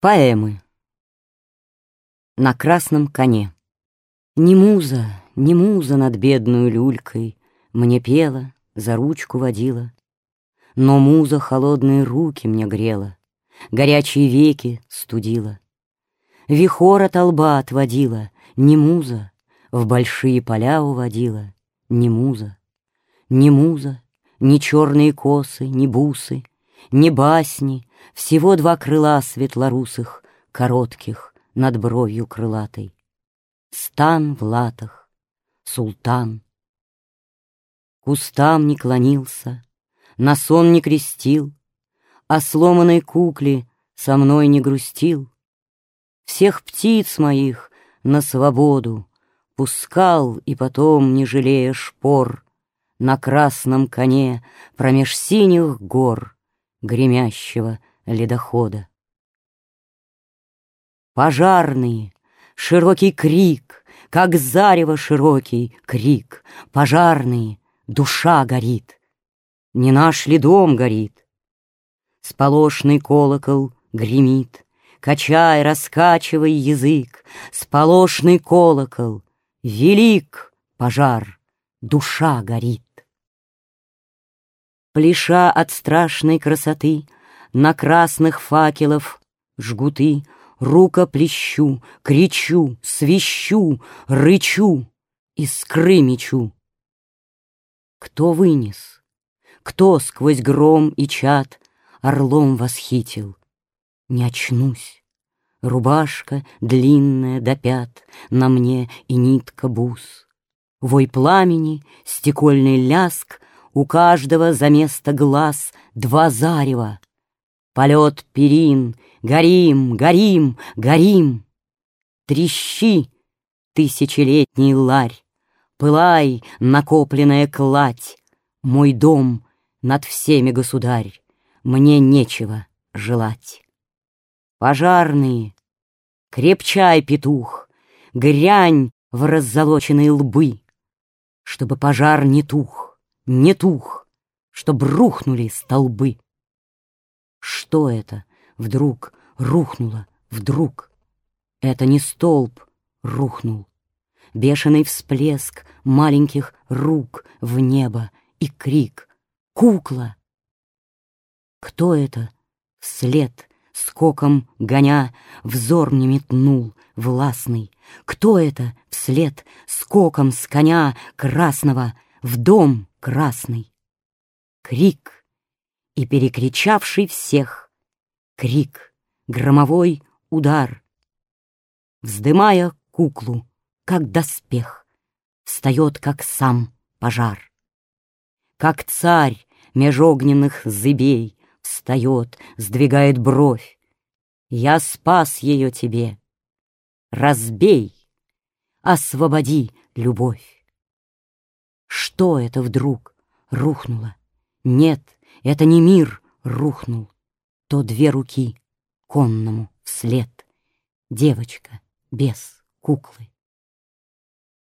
Поэмы. На красном коне. Не муза, не муза над бедную люлькой Мне пела, за ручку водила, Но муза холодные руки мне грела, Горячие веки студила. Вихор от лба отводила, Не муза, в большие поля уводила, Не муза, не муза, ни черные косы, ни бусы, Ни басни, всего два крыла светлорусых, Коротких, над бровью крылатой. Стан в латах, султан. Кустам не клонился, на сон не крестил, О сломанной кукле со мной не грустил. Всех птиц моих на свободу Пускал и потом, не жалея шпор, На красном коне промеж синих гор Гремящего ледохода. Пожарные, широкий крик, Как зарево широкий крик, Пожарные, душа горит. Не наш ли дом горит? Сполошный колокол гремит, Качай, раскачивай язык, Сполошный колокол, велик пожар, Душа горит. Пляша от страшной красоты, на красных факелов жгуты, Рука плещу, кричу, свищу, рычу, Искры мечу. Кто вынес? Кто сквозь гром и чад Орлом восхитил? Не очнусь. Рубашка длинная до пят, На мне и нитка бус. Вой пламени, стекольный ляск, У каждого за место глаз Два зарева, Полет перин, горим, горим, горим. Трещи, тысячелетний ларь, Пылай, накопленная кладь, Мой дом над всеми государь, Мне нечего желать. Пожарные, крепчай, петух, Грянь в раззолоченные лбы, Чтобы пожар не тух, не тух, Чтоб рухнули столбы. Что это? Вдруг рухнуло, вдруг. Это не столб рухнул. Бешеный всплеск маленьких рук в небо и крик «Кукла!» Кто это? Вслед, скоком гоня, взор мне метнул властный. Кто это? Вслед, скоком с коня красного в дом красный. Крик и перекричавший всех. Крик, громовой удар. Вздымая куклу, как доспех, Встает, как сам пожар. Как царь меж огненных зыбей Встает, сдвигает бровь. Я спас ее тебе. Разбей, освободи любовь. Что это вдруг рухнуло? Нет, это не мир рухнул, то две руки конному вслед. Девочка без куклы.